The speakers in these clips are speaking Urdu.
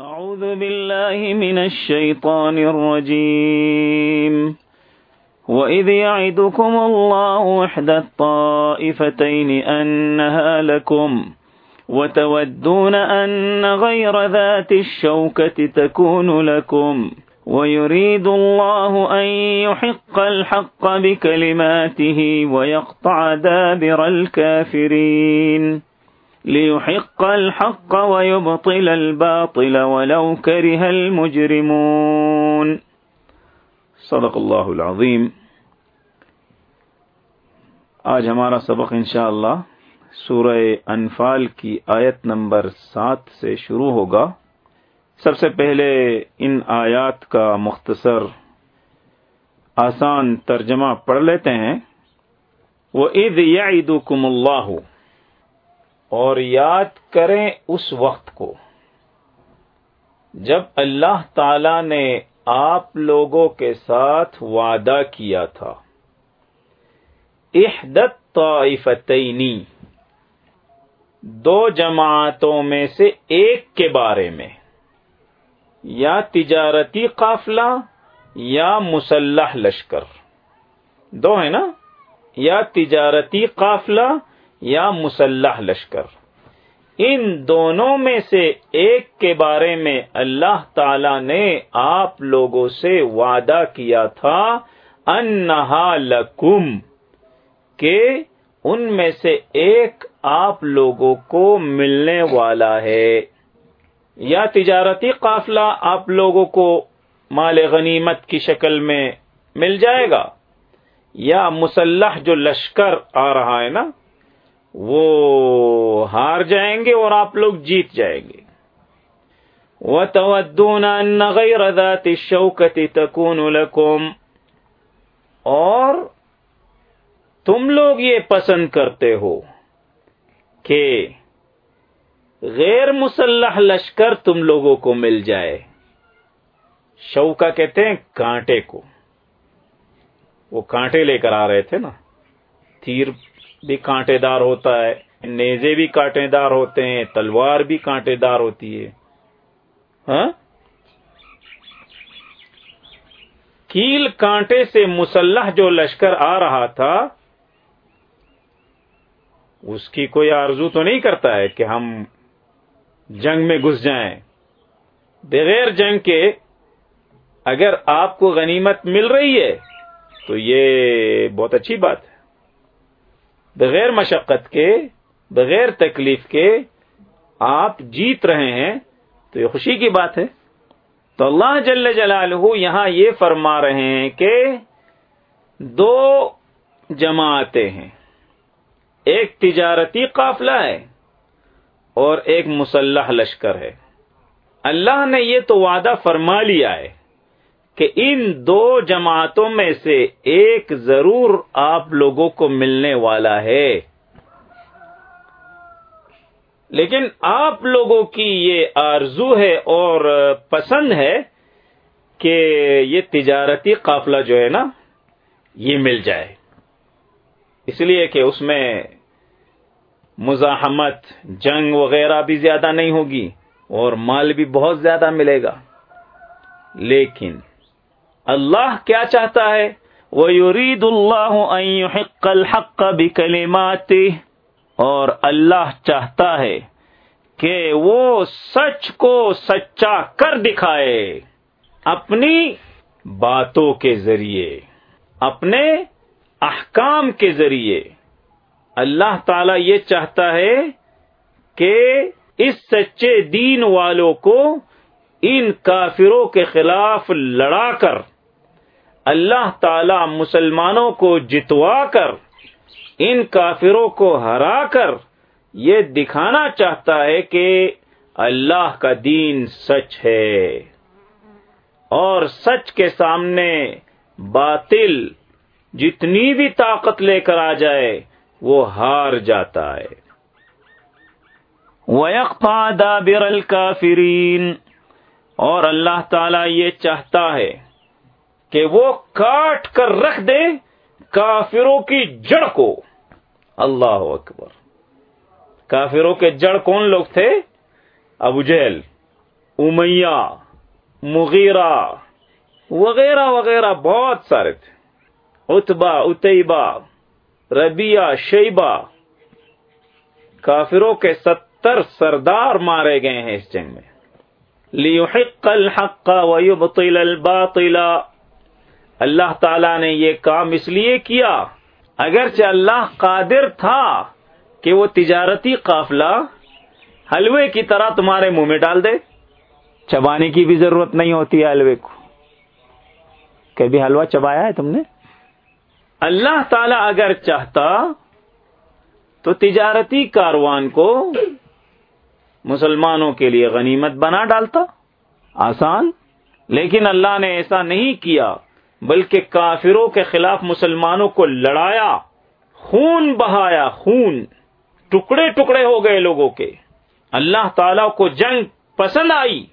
أعوذ بالله من الشيطان الرجيم. وإذ يعدكم الله إحدى الطائفتين أنها لكم، وتودون أن غير ذات الشوكة تكون لكم، ويريد الله أن يحق الحق بكلماته ويقطع دابر الكافرين. ليحق الحق ويبطل الباطل ولو كره المجرمون. صدق اللہ العظیم آج ہمارا سبق انشاءاللہ سورہ انفال کی آیت نمبر سات سے شروع ہوگا. سب سے پہلے ان آیات کا مختصر آسان ترجمہ پڑھ لیتے ہیں. وہ عید یا عید اللہ اور یاد کریں اس وقت کو جب اللہ تعالی نے آپ لوگوں کے ساتھ وعدہ کیا تھا۔ احدت طائفتینی، دو جماعتوں میں سے ایک کے بارے میں، یا تجارتی قافلہ یا مسلح لشکر۔ دو ہے نا؟ یا تجارتی قافلہ یا مسلح لشکر۔ ان دونوں میں سے ایک کے بارے میں اللہ تعالی نے آپ لوگوں سے وعدہ کیا تھا، انہا لکم، کہ ان میں سے ایک آپ لوگوں کو ملنے والا ہے۔ یا تجارتی قافلہ آپ لوگوں کو مال غنیمت کی شکل میں مل جائے گا۔ یا مسلح جو لشکر آ رہا ہے نا وہ ہار جائیں گے اور آپ لوگ جیت جائیں گے۔ وہ تودون غیر ذات شوکتی تکون لکم اور تم لوگ یہ پسند کرتے ہو کہ غیر مسلح لشکر تم لوگوں کو مل جائے۔ شوکا کہتے ہیں کانٹے کو۔ وہ کانٹے لے کر آ رہے تھے نا، تیر بھی کانٹے دار ہوتا ہے، نیزے بھی کانٹے دار ہوتے ہیں، تلوار بھی کانٹے دار ہوتی ہے۔ ہاں؟ کیل کانٹے سے مسلح جو لشکر آ رہا تھا، اس کی کوئی آرزو تو نہیں کرتا ہے کہ ہم جنگ میں گھس جائیں۔ بغیر جنگ کے اگر آپ کو غنیمت مل رہی ہے، تو یہ بہت اچھی بات ہے۔ بغیر مشقت کے، بغیر تکلیف کے آپ جیت رہے ہیں، تو یہ خوشی کی بات ہے۔ تو اللہ جل جلالہ یہاں یہ فرما رہے ہیں کہ دو جماعتیں ہیں۔ ایک تجارتی قافلہ ہے اور ایک مسلح لشکر ہے۔ اللہ نے یہ تو وعدہ فرما لیا ہے۔ کہ ان دو جماعتوں میں سے ایک ضرور آپ لوگوں کو ملنے والا ہے۔ لیکن آپ لوگوں کی یہ آرزو ہے اور پسند ہے کہ یہ تجارتی قافلہ جو ہے نا، یہ مل جائے۔ اس لیے کہ اس میں مزاحمت، جنگ وغیرہ بھی زیادہ نہیں ہوگی اور مال بھی بہت زیادہ ملے گا۔ لیکن اللہ کیا چاہتا ہے؟ وہ یورید اللہ الحق بکلمات اور اللہ چاہتا ہے کہ وہ سچ کو سچا کر دکھائے اپنی باتوں کے ذریعے، اپنے احکام کے ذریعے۔ اللہ تعالی یہ چاہتا ہے کہ اس سچے دین والوں کو ان کافروں کے خلاف لڑا کر۔ اللہ تعالی مسلمانوں کو جتوا کر، ان کافروں کو ہرا کر یہ دکھانا چاہتا ہے کہ اللہ کا دین سچ ہے۔ اور سچ کے سامنے باطل جتنی بھی طاقت لے کر آ جائے، وہ ہار جاتا ہے۔ وَيَقْطَعَ دَابِرَ الْكَافِرِينَ اور اللہ تعالی یہ چاہتا ہے کہ وہ کاٹ کر رکھ دے کافروں کی جڑ کو۔ اللہ اکبر۔ کافروں کے جڑ کون لوگ تھے؟ ابو جہل، امیہ، مغیرہ وغیرہ وغیرہ بہت سارے تھے۔ اتبا اتبا ربیہ شیبہ۔ کافروں کے ستر سردار مارے گئے ہیں اس جنگ میں۔ لیحق الحق ویبطل الباطل۔ اللہ تعالی نے یہ کام اس لیے کیا اگرچہ اللہ قادر تھا کہ وہ تجارتی قافلہ حلوے کی طرح تمہارے منہ میں ڈال دے۔ چبانے کی بھی ضرورت نہیں ہوتی ہے حلوے کو۔ کبھی حلوہ چبایا ہے تم نے؟ اللہ تعالی اگر چاہتا تو تجارتی کاروان کو مسلمانوں کے لیے غنیمت بنا ڈالتا، آسان، لیکن اللہ نے ایسا نہیں کیا۔ بلکہ کافروں کے خلاف مسلمانوں کو لڑایا، خون بہایا، خون ٹکڑے ٹکڑے ہو گئے لوگوں کے۔ اللہ تعالی کو جنگ پسند آئی۔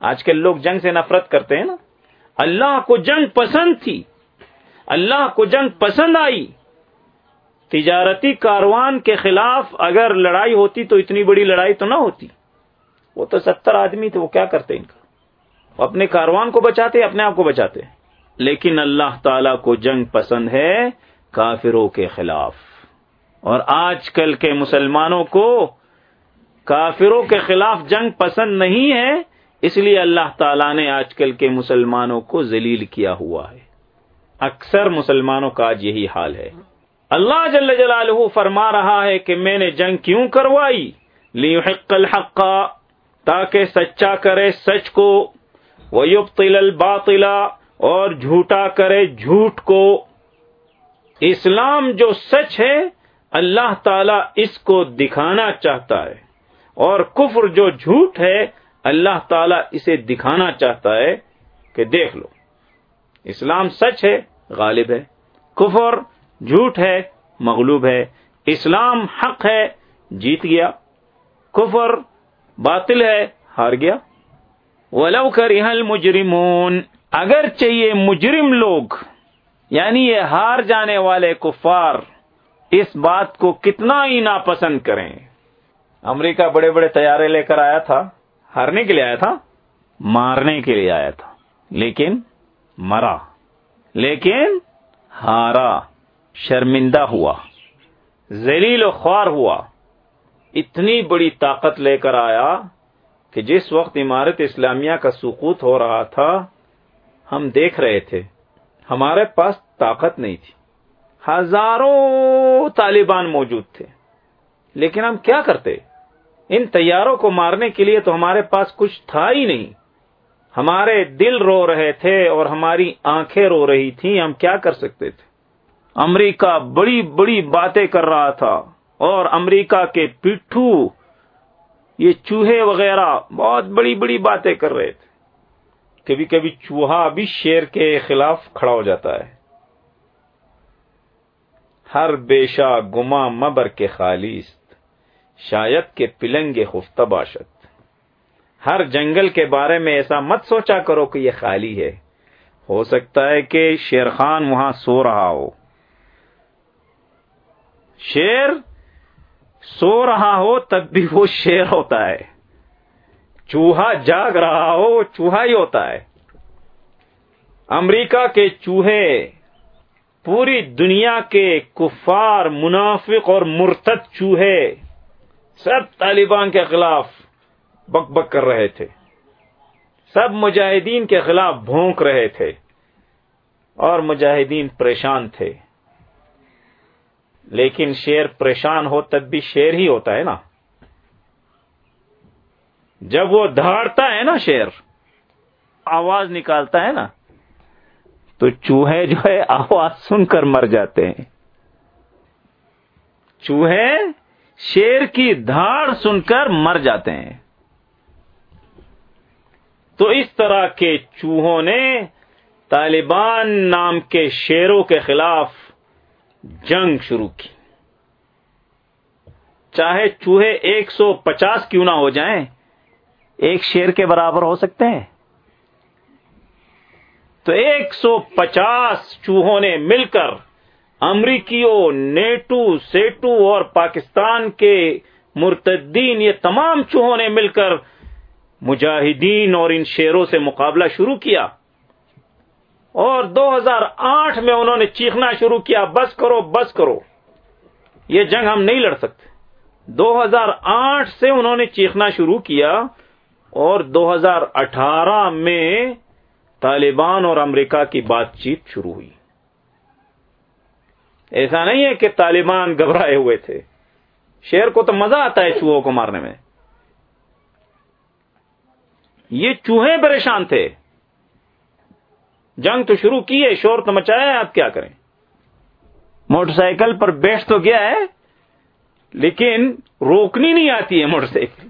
آج کل لوگ جنگ سے نفرت کرتے ہیں نا۔ اللہ کو جنگ پسند تھی۔ اللہ کو جنگ پسند آئی۔ تجارتی کاروان کے خلاف اگر لڑائی ہوتی تو اتنی بڑی لڑائی تو نہ ہوتی۔ وہ تو ستر آدمی تھے، وہ کیا کرتے ان کا؟ وہ اپنے کاروان کو بچاتے اپنے آپ کو بچاتے؟ لیکن اللہ تعالی کو جنگ پسند ہے کافروں کے خلاف۔ اور آج کل کے مسلمانوں کو کافروں کے خلاف جنگ پسند نہیں ہے، اس لیے اللہ تعالیٰ نے آج کل کے مسلمانوں کو ذلیل کیا ہوا ہے۔ اکثر مسلمانوں کا آج یہی حال ہے۔ اللہ جل جلالہ فرما رہا ہے کہ میں نے جنگ کیوں کروائی؟ لیحق الحق، تاکہ سچا کرے سچ کو۔ ویبطل الباطل اور جھوٹا کرے جھوٹ کو۔ اسلام جو سچ ہے، اللہ تعالی اس کو دکھانا چاہتا ہے۔ اور کفر جو جھوٹ ہے، اللہ تعالی اسے دکھانا چاہتا ہے کہ دیکھ لو۔ اسلام سچ ہے، غالب ہے۔ کفر جھوٹ ہے، مغلوب ہے۔ اسلام حق ہے، جیت گیا۔ کفر باطل ہے، ہار گیا۔ ولو کرل مجرمون اگر چاہیے مجرم لوگ یعنی یہ ہار جانے والے کفار، اس بات کو کتنا ہی ناپسند کریں۔ امریکہ بڑے بڑے تیارے لے کر آیا تھا، ہارنے کے لیے آیا تھا، مارنے کے لیے آیا تھا، لیکن مرا، لیکن ہارا، شرمندہ ہوا، ذلیل و خوار ہوا۔ اتنی بڑی طاقت لے کر آیا کہ جس وقت عمارت اسلامیہ کا سقوط ہو رہا تھا ہم دیکھ رہے تھے، ہمارے پاس طاقت نہیں تھی۔ ہزاروں طالبان موجود تھے۔ لیکن ہم کیا کرتے؟ ان تیاروں کو مارنے کے لیے تو ہمارے پاس کچھ تھا ہی نہیں۔ ہمارے دل رو رہے تھے اور ہماری آنکھیں رو رہی تھیں۔ ہم کیا کر سکتے تھے؟ امریکہ بڑی بڑی باتیں کر رہا تھا اور امریکہ کے پٹھو یہ چوہے وغیرہ، بہت بڑی بڑی باتیں کر رہے تھے۔ کبھی کبھی چوہا بھی شیر کے خلاف کھڑا ہو جاتا ہے۔ ہر بیشا گما مبر کے خالص شاید کے پلنگ خفت باشد۔ ہر جنگل کے بارے میں ایسا مت سوچا کرو کہ یہ خالی ہے۔ ہو سکتا ہے کہ شیر خان وہاں سو رہا ہو۔ شیر سو رہا ہو تب بھی وہ شیر ہوتا ہے۔ چوہا جاگ رہا ہو، چوہا ہی ہوتا ہے۔ امریکہ کے چوہے، پوری دنیا کے کفار، منافق اور مرتد چوہے سب طالبان کے خلاف بک بک کر رہے تھے۔ سب مجاہدین کے خلاف بھونک رہے تھے اور مجاہدین پریشان تھے۔ لیکن شیر پریشان ہو تب بھی شیر ہی ہوتا ہے نا۔ جب وہ دھاڑتا ہے نا شیر آواز نکالتا ہے نا، تو چوہے جو ہے آواز سن کر مر جاتے ہیں۔ چوہے شیر کی دھاڑ سن کر مر جاتے ہیں۔ تو اس طرح کے چوہوں نے طالبان نام کے شیروں کے خلاف جنگ شروع کی۔ چاہے چوہے ایک سو پچاس کیوں نہ ہو جائیں ایک شیر کے برابر ہو سکتے ہیں؟ تو ایک سو پچاس چوہوں نے مل کر امریکیوں، نیٹو، سیٹو اور پاکستان کے مرتدین، یہ تمام چوہوں نے مل کر مجاہدین اور ان شیروں سے مقابلہ شروع کیا۔ اور دو ہزار آٹھ میں انہوں نے چیخنا شروع کیا، بس کرو بس کرو۔ یہ جنگ ہم نہیں لڑ سکتے۔ دو ہزار آٹھ سے انہوں نے چیخنا شروع کیا۔ اور دو ہزار اٹھارہ میں طالبان اور امریکہ کی بات چیت شروع ہوئی۔ ایسا نہیں ہے کہ طالبان گھبرائے ہوئے تھے۔ شیر کو تو مزہ آتا ہے چوہوں کو مارنے میں۔ یہ چوہے پریشان تھے۔ جنگ تو شروع کی ہے، شور تو مچایا ہے، آپ کیا کریں؟ موٹر سائیکل پر بیٹھ تو گیا ہے، لیکن روکنی نہیں آتی ہے موٹر سائیکل۔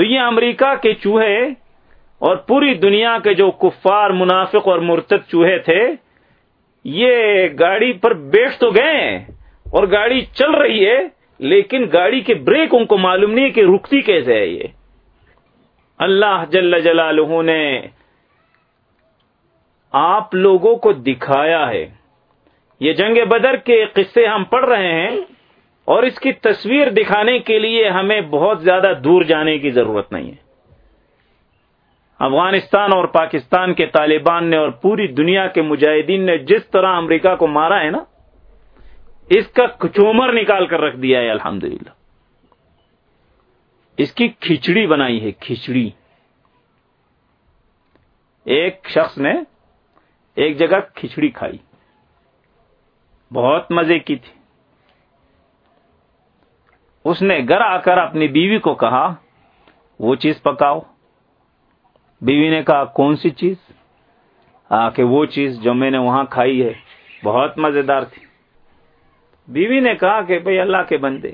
تو یہ امریکہ کے چوہے اور پوری دنیا کے جو کفار، منافق اور مرتد چوہے تھے، یہ گاڑی پر بیٹھ تو گئے ہیں اور گاڑی چل رہی ہے، لیکن گاڑی کے بریک ان کو معلوم نہیں کہ رکتی کیسے ہے یہ۔ اللہ جل جلالہ نے آپ لوگوں کو دکھایا ہے۔ یہ جنگ بدر کے قصے ہم پڑھ رہے ہیں۔ اور اس کی تصویر دکھانے کے لیے ہمیں بہت زیادہ دور جانے کی ضرورت نہیں ہے۔ افغانستان اور پاکستان کے طالبان نے اور پوری دنیا کے مجاہدین نے جس طرح امریکہ کو مارا ہے نا، اس کا کچومر نکال کر رکھ دیا ہے الحمد اس کی کھچڑی بنائی ہے، کھچڑی۔ ایک شخص نے ایک جگہ کھچڑی کھائی۔ بہت مزے کی تھی۔ اس نے گھر آ کر اپنی بیوی کو کہا، وہ چیز پکاؤ۔ بیوی نے کہا، کون سی چیز؟ آ، کہ وہ چیز جو میں نے وہاں کھائی ہے۔ بہت مزیدار تھی۔ بیوی نے کہا کہ بھئی اللہ کے بندے،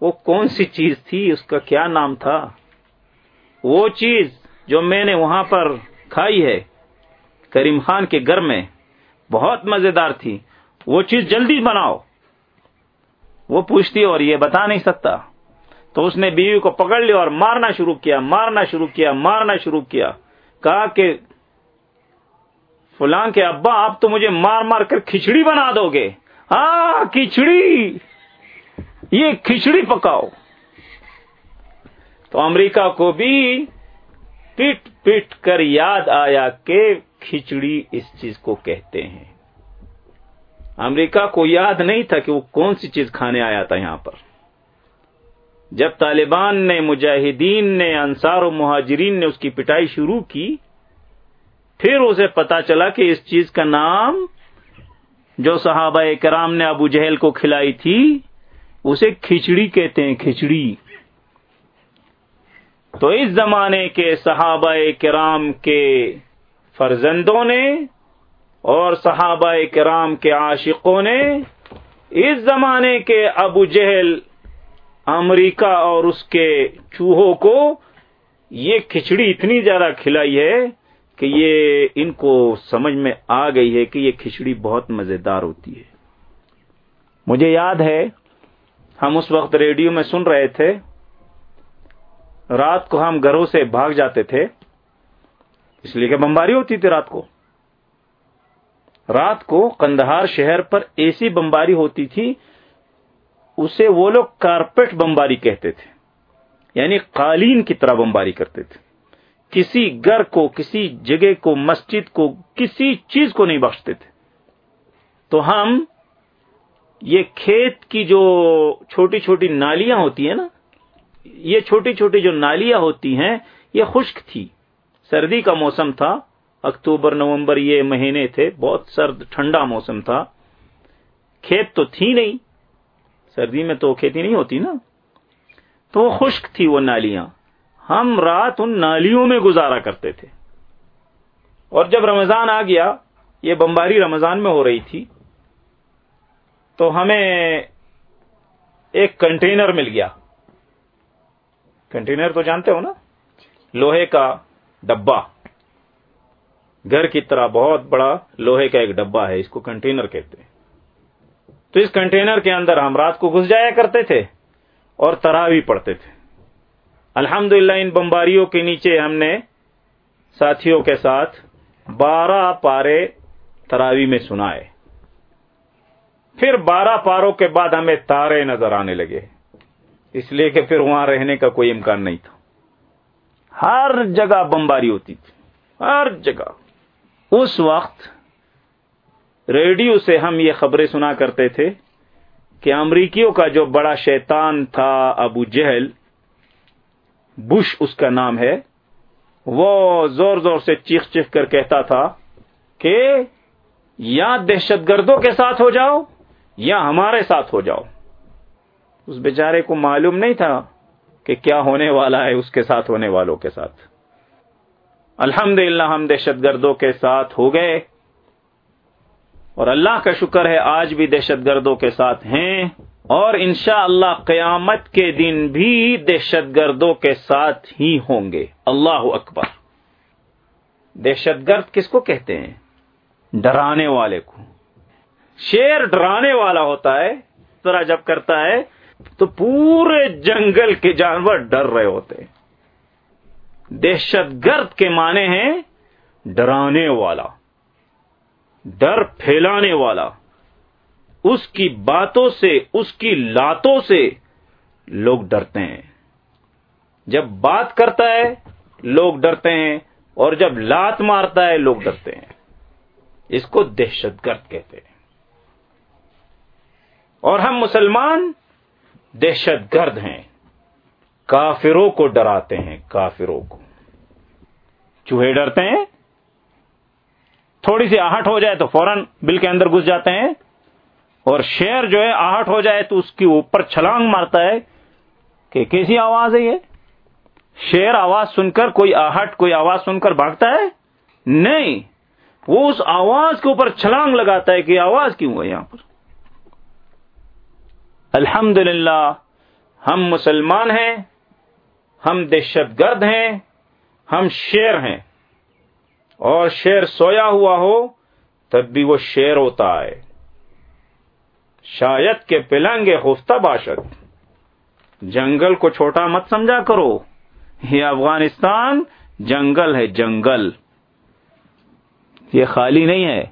وہ کون سی چیز تھی؟ اس کا کیا نام تھا؟ وہ چیز جو میں نے وہاں پر کھائی ہے، کریم خان کے گھر میں، بہت مزیدار تھی۔ وہ چیز جلدی بناؤ۔ وہ پوچھتی اور یہ بتا نہیں سکتا۔ تو اس نے بیوی کو پکڑ لیا اور مارنا شروع کیا، مارنا شروع کیا، مارنا شروع کیا۔ کہا کہ فلاں کے ابا، آپ تو مجھے مار مار کر کھچڑی بنا دو گے۔ ہاں کھچڑی! یہ کھچڑی پکاؤ۔ تو امریکہ کو بھی پٹ پٹ کر یاد آیا کہ کھچڑی اس چیز کو کہتے ہیں۔ امریکہ کو یاد نہیں تھا کہ وہ کون سی چیز کھانے آیا تھا یہاں پر۔ جب طالبان نے، مجاہدین نے، انصار و مہاجرین نے اس کی پٹائی شروع کی، پھر اسے پتا چلا کہ اس چیز کا نام جو صحابہ کرام نے ابو جہل کو کھلائی تھی، اسے کھچڑی کہتے ہیں، کھچڑی۔ تو اس زمانے کے صحابہ کرام کے فرزندوں نے اور صحابہ کرام کے عاشقوں نے اس زمانے کے ابو جہل، امریکہ اور اس کے چوہوں کو یہ کھچڑی اتنی زیادہ کھلائی ہے کہ یہ ان کو سمجھ میں آ گئی ہے کہ یہ کھچڑی بہت مزیدار ہوتی ہے۔ مجھے یاد ہے، ہم اس وقت ریڈیو میں سن رہے تھے۔ رات کو ہم گھروں سے بھاگ جاتے تھے۔ اس لیے کہ بمباری ہوتی تھی رات کو۔ رات کو کندہار شہر پر ایسی بمباری ہوتی تھی، اسے وہ لوگ کارپیٹ بمباری کہتے تھے یعنی قالین کی طرح بمباری کرتے تھے۔ کسی گھر کو، کسی جگہ کو، مسجد کو، کسی چیز کو نہیں بخشتے تھے۔ تو ہم یہ کھیت کی جو چھوٹی چھوٹی نالیاں ہوتی ہیں نا، یہ چھوٹی چھوٹی جو نالیاں ہوتی ہیں، یہ خشک تھی۔ سردی کا موسم تھا اکتوبر، نومبر یہ مہینے تھے، بہت سرد، ٹھنڈا موسم تھا۔ کھیت تو تھی نہیں، سردی میں تو کھیتی نہیں ہوتی نا۔ تو وہ خشک تھی وہ نالیاں۔ ہم رات ان نالیوں میں گزارا کرتے تھے۔ اور جب رمضان آ گیا، یہ بمباری رمضان میں ہو رہی تھی، تو ہمیں ایک کنٹینر مل گیا۔ کنٹینر تو جانتے ہو نا؟ لوہے کا ڈبا گھر کی طرح بہت بڑا لوہے کا ایک ڈبا ہے، اس کو کنٹینر کہتے ہیں۔ تو اس کنٹینر کے اندر ہم رات کو گھس جایا کرتے تھے اور تراوی پڑھتے تھے۔ الحمد ان بمباریوں کے نیچے ہم نے ساتھیوں کے ساتھ بارہ پارے تراوی میں سنائے۔ پھر بارہ پاروں کے بعد ہمیں تارے نظر آنے لگے۔ اس لیے کہ پھر وہاں رہنے کا کوئی امکان نہیں تھا۔ ہر جگہ بمباری ہوتی تھی۔ ہر جگہ۔ اس وقت ریڈیو سے ہم یہ خبریں سنا کرتے تھے کہ امریکیوں کا جو بڑا شیطان تھا ابو جہل، بش اس کا نام ہے، وہ زور زور سے چیخ چیخ کر کہتا تھا کہ یا دہشت گردوں کے ساتھ ہو جاؤ یا ہمارے ساتھ ہو جاؤ۔ اس بیچارے کو معلوم نہیں تھا کہ کیا ہونے والا ہے اس کے ساتھ ہونے والوں کے ساتھ۔ الحمد ہم دہشت گردوں کے ساتھ ہو گئے۔ اور اللہ کا شکر ہے آج بھی دہشت گردوں کے ساتھ ہیں۔ اور انشاء اللہ قیامت کے دن بھی دہشت گردوں کے ساتھ ہی ہوں گے۔ اللہ اکبر۔ دہشت گرد کس کو کہتے ہیں؟ ڈرانے والے کو۔ شیر ڈرانے والا ہوتا ہے طرح جب کرتا ہے تو پورے جنگل کے جانور ڈر رہے ہوتے دہشت گرد کے معنی ہیں ڈرانے والا، ڈر پھیلانے والا۔ اس کی باتوں سے، اس کی لاتوں سے لوگ ڈرتے ہیں۔ جب بات کرتا ہے، لوگ ڈرتے ہیں، اور جب لات مارتا ہے، لوگ ڈرتے ہیں۔ اس کو دہشت گرد کہتے ہیں۔ اور ہم مسلمان دہشت گرد ہیں۔ کافروں کو ڈراتے ہیں، کافروں کو۔ چوہے ڈرتے ہیں۔ تھوڑی سی آہٹ ہو جائے تو فوراً بل کے اندر گھس جاتے ہیں۔ اور شیر جو ہے آہٹ ہو جائے تو اس کے اوپر چھلانگ مارتا ہے۔ کہ کیسی آواز ہے یہ؟ شیر آواز سن کر کوئی آہٹ، کوئی آواز سن کر بھاگتا ہے؟ نہیں، وہ اس آواز کے اوپر چھلانگ لگاتا ہے کہ آواز کیوں ہے یہاں پر؟ الحمد ہم مسلمان ہیں۔ ہم دہشت گرد ہیں، ہم شیر ہیں۔ اور شیر سویا ہوا ہو، تب بھی وہ شیر ہوتا ہے۔ شاید کے پلنگے خفتہ باشد۔ جنگل کو چھوٹا مت سمجھا کرو۔ یہ افغانستان جنگل ہے، جنگل۔ یہ خالی نہیں ہے۔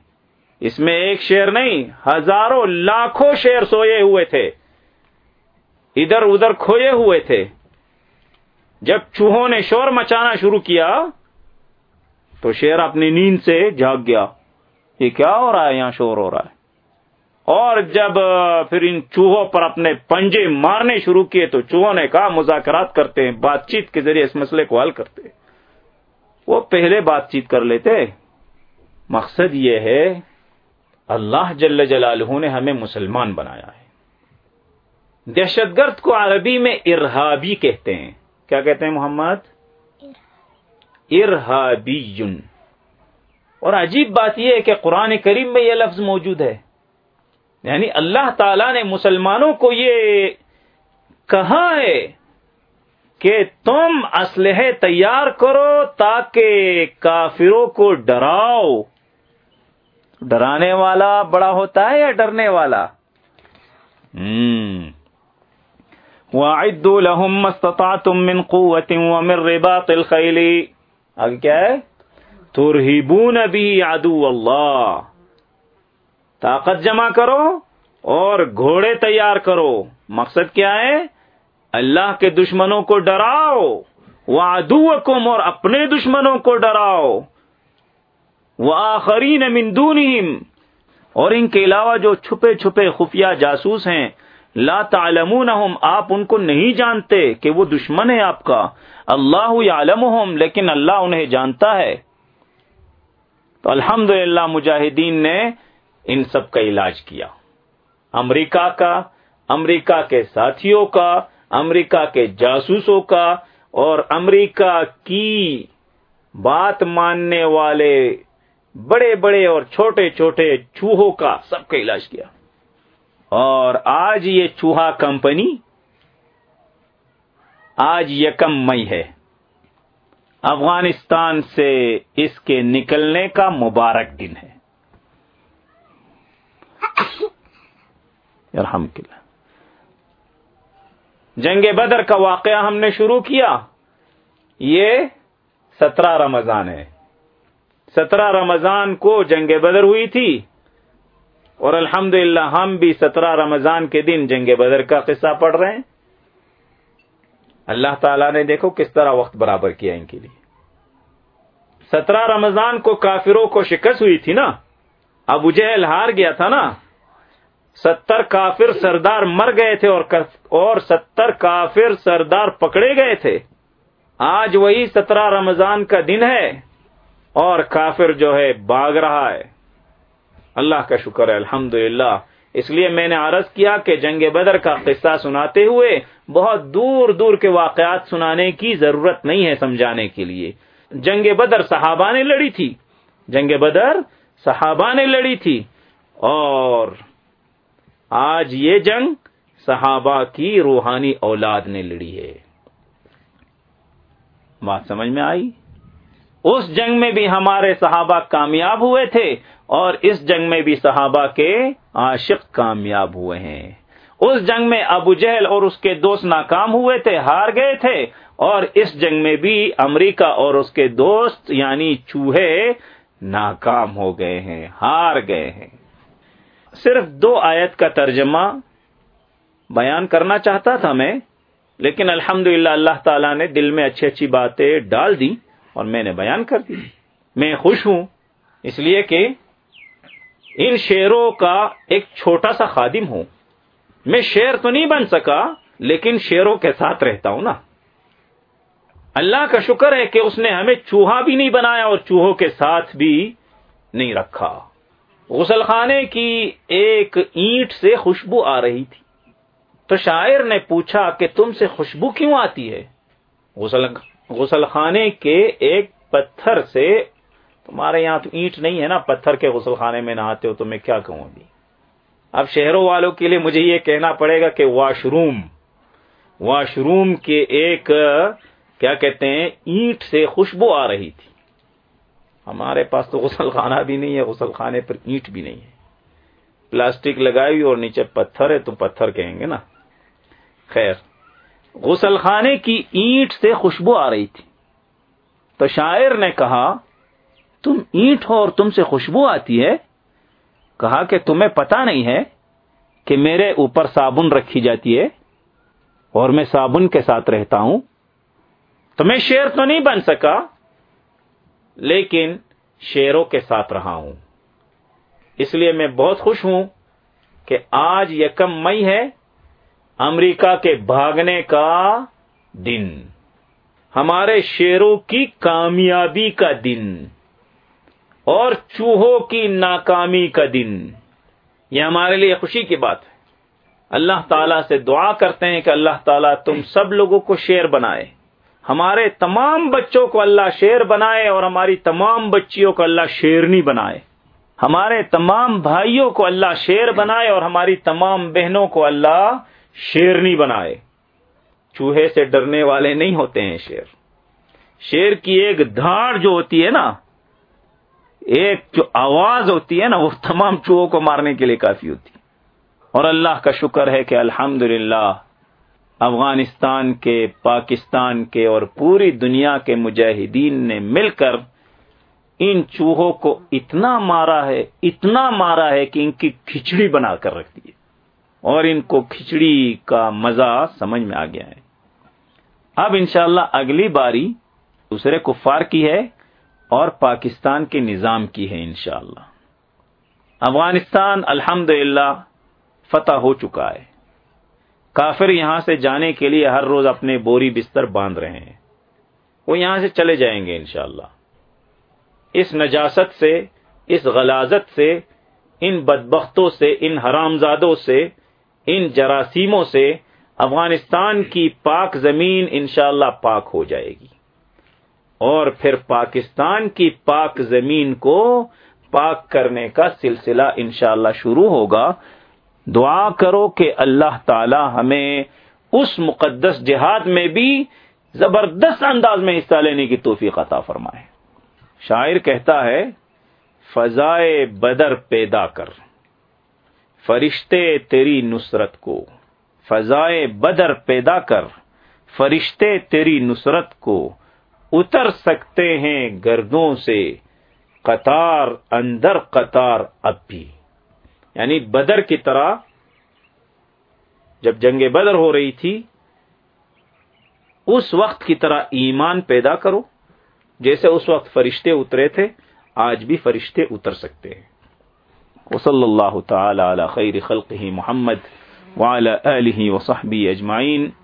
اس میں ایک شیر نہیں، ہزاروں، لاکھوں شیر سوئے ہوئے تھے۔ ادھر ادھر کھوئے ہوئے تھے۔ جب چوہوں نے شور مچانا شروع کیا تو شیر اپنی نیند سے جاگ گیا۔ یہ کیا ہو رہا ہے؟ یہاں شور ہو رہا ہے۔ اور جب پھر ان چوہوں پر اپنے پنجے مارنے شروع کیے تو چوہوں نے کہا، مذاکرات کرتے ہیں، بات چیت کے ذریعے اس مسئلے کو حل کرتے وہ پہلے بات چیت کر لیتے مقصد یہ ہے، اللہ جل جلالہ نے ہمیں مسلمان بنایا ہے۔ دہشت گرد کو عربی میں ارہابی کہتے ہیں۔ کیا کہتے ہیں محمد؟ ارہابی اور عجیب بات یہ ہے کہ قرآن کریم میں یہ لفظ موجود ہے۔ یعنی اللہ تعالی نے مسلمانوں کو یہ کہا ہے کہ تم اسلحے تیار کرو تاکہ کافروں کو ڈراؤ۔ ڈرانے والا بڑا ہوتا ہے یا ڈرنے والا؟ وَعِدُّوا لَهُمْ مَسْتَطَعْتُم مِّن قُوَّةٍ وَمِن رِّبَاطِ الْخَيْلِ۔ آگے کیا ہے؟ تُرْهِبُونَ بِهِ عَدُوَّ اللَّهِ۔ طاقت جمع کرو اور گھوڑے تیار کرو۔ مقصد کیا ہے؟ اللہ کے دشمنوں کو ڈراؤ۔ وَعَدُوَّكُمْ اور اپنے دشمنوں کو ڈراؤ۔ وَآخَرِينَ مِن دُونِهِمْ۔ اور ان کے علاوہ جو چھپے چھپے خفیہ جاسوس ہیں لا تعلمونہم، آپ ان کو نہیں جانتے کہ وہ دشمن ہے آپ کا۔ اللہ یعلمہم، لیکن اللہ انہیں جانتا ہے۔ تو الحمد مجاہدین نے ان سب کا علاج کیا۔ امریکہ کا، امریکہ کے ساتھیوں کا، امریکہ کے جاسوسوں کا، اور امریکہ کی بات ماننے والے بڑے بڑے اور چھوٹے چھوٹے چوہوں کا سب کا علاج کیا۔ اور آج یہ چوہا کمپنی آج یکم مئی ہے۔ افغانستان سے اس کے نکلنے کا مبارک دن ہے۔ الحمد جنگ بدر کا واقعہ ہم نے شروع کیا۔ یہ سترہ رمضان ہے۔ سترہ رمضان کو جنگ بدر ہوئی تھی۔ اور الحمد ہم بھی سترہ رمضان کے دن جنگ بدر کا قصہ پڑھ رہے ہیں۔ اللہ تعالیٰ نے دیکھو کس طرح وقت برابر کیا ان کے لیے۔ سترہ رمضان کو کافروں کو شکست ہوئی تھی نا۔ ابو جہل ہار گیا تھا نا۔ ستر کافر سردار مر گئے تھے اور ستر کافر سردار پکڑے گئے تھے۔ آج وہی سترہ رمضان کا دن ہے اور کافر جو ہے باغ رہا ہے۔ اللہ کا شکر ہے الحمد اس لیے میں نے عرض کیا کہ جنگ بدر کا قصہ سناتے ہوئے بہت دور دور کے واقعات سنانے کی ضرورت نہیں ہے سمجھانے کے لیے۔ جنگ بدر صحابہ نے لڑی تھی۔ جنگ بدر صحابہ نے لڑی تھی۔ اور آج یہ جنگ صحابہ کی روحانی اولاد نے لڑی ہے۔ بات سمجھ میں آئی؟ اس جنگ میں بھی ہمارے صحابہ کامیاب ہوئے تھے۔ اور اس جنگ میں بھی صحابہ کے عاشق کامیاب ہوئے ہیں۔ اس جنگ میں ابو جہل اور اس کے دوست ناکام ہوئے تھے، ہار گئے تھے۔ اور اس جنگ میں بھی امریکہ اور اس کے دوست یعنی چوہے، ناکام ہو گئے ہیں، ہار گئے ہیں۔ صرف دو آیت کا ترجمہ بیان کرنا چاہتا تھا میں، لیکن الحمد اللہ تعالیٰ نے دل میں اچھی اچھی باتیں ڈال دی اور میں نے بیان کر دی۔ میں خوش ہوں، اس لیے کہ ان شیروں کا ایک چھوٹا سا خادم ہوں۔ میں شیر تو نہیں بن سکا، لیکن شیروں کے ساتھ رہتا ہوں نا۔ اللہ کا شکر ہے کہ اس نے ہمیں چوہا بھی نہیں بنایا اور چوہوں کے ساتھ بھی نہیں رکھا۔ غسل خانے کی ایک اینٹ سے خوشبو آ رہی تھی۔ تو شاعر نے پوچھا کہ تم سے خوشبو کیوں آتی ہے؟ غسل غسل خانے کے ایک پتھر سے تمہارے یہاں تو اینٹ نہیں ہے نا، پتھر کے غسل خانے میں نہاتے ہو، تو میں کیا کہوں ابھی؟ اب شہروں والوں کے لیے مجھے یہ کہنا پڑے گا کہ واش روم واش روم کے ایک، کیا کہتے ہیں، اینٹ سے خوشبو آ رہی تھی۔ ہمارے پاس تو غسل خانہ بھی نہیں ہے غسل خانے پر اینٹ بھی نہیں ہے۔ پلاسٹک لگائی اور نیچے پتھر ہے، تو پتھر کہیں گے نا۔ خیر غسل خانے کی اینٹ سے خوشبو آ رہی تھی۔ تو شاعر نے کہا تم اینٹ ہو اور تم سے خوشبو آتی ہے؟ کہا کہ تمہیں پتا نہیں ہے کہ میرے اوپر صابن رکھی جاتی ہے اور میں صابن کے ساتھ رہتا ہوں۔ تو میں شیر تو نہیں بن سکا، لیکن شیروں کے ساتھ رہا ہوں۔ اس لیے میں بہت خوش ہوں کہ آج یکم مئی ہے، امریکہ کے بھاگنے کا دن۔ ہمارے شیروں کی کامیابی کا دن۔ اور چوہوں کی ناکامی کا دن۔ یہ ہمارے لیے خوشی کی بات ہے۔ اللہ تعالیٰ سے دعا کرتے ہیں کہ اللہ تعالیٰ تم سب لوگوں کو شیر بنائے۔ ہمارے تمام بچوں کو اللہ شیر بنائے اور ہماری تمام بچیوں کو اللہ شیرنی بنائے۔ ہمارے تمام بھائیوں کو اللہ شیر بنائے اور ہماری تمام بہنوں کو اللہ شیرنی بنائے۔ چوہے سے ڈرنے والے نہیں ہوتے ہیں شیر شیر کی ایک دھاڑ جو ہوتی ہے نا ایک جو آواز ہوتی ہے نا، وہ تمام چوہوں کو مارنے کے لیے کافی ہوتی اور اللہ کا شکر ہے کہ الحمد افغانستان کے، پاکستان کے اور پوری دنیا کے مجاہدین نے مل کر ان چوہوں کو اتنا مارا ہے، اتنا مارا ہے کہ ان کی کھچڑی بنا کر رکھ دی اور ان کو کھچڑی کا مزہ سمجھ میں آ گیا ہے۔ اب انشاءاللہ اگلی باری دوسرے کفار کی ہے۔ اور پاکستان کے نظام کی ہے انشاءاللہ۔ افغانستان الحمد فتح ہو چکا ہے۔ کافر یہاں سے جانے کے لیے ہر روز اپنے بوری بستر باندھ رہے ہیں۔ وہ یہاں سے چلے جائیں گے انشاءاللہ۔ اس نجاست سے، اس غلازت سے، ان بدبختوں سے، ان حرامزادوں سے، ان جراثیموں سے افغانستان کی پاک زمین انشاءاللہ پاک ہو جائے گی۔ اور پھر پاکستان کی پاک زمین کو پاک کرنے کا سلسلہ انشاءاللہ شروع ہوگا۔ دعا کرو کہ اللہ تعالی ہمیں اس مقدس جہاد میں بھی زبردست انداز میں حصہ لینے کی توفیق عطا فرمائے۔ شاعر کہتا ہے، فضائے بدر پیدا کر، فرشتے تیری نصرت کو۔ فضائے بدر پیدا کر، فرشتے تیری نصرت کو۔ اتر سکتے ہیں گردوں سے، قطار اندر قطار اب بھی۔ یعنی بدر کی طرح جب جنگ بدر ہو رہی تھی، اس وقت کی طرح ایمان پیدا کرو۔ جیسے اس وقت فرشتے اترے تھے، آج بھی فرشتے اتر سکتے ہیں۔ وصلی اللہ تعالی علی خیر خلقه محمد وعلى آله وصحبه اجمعین۔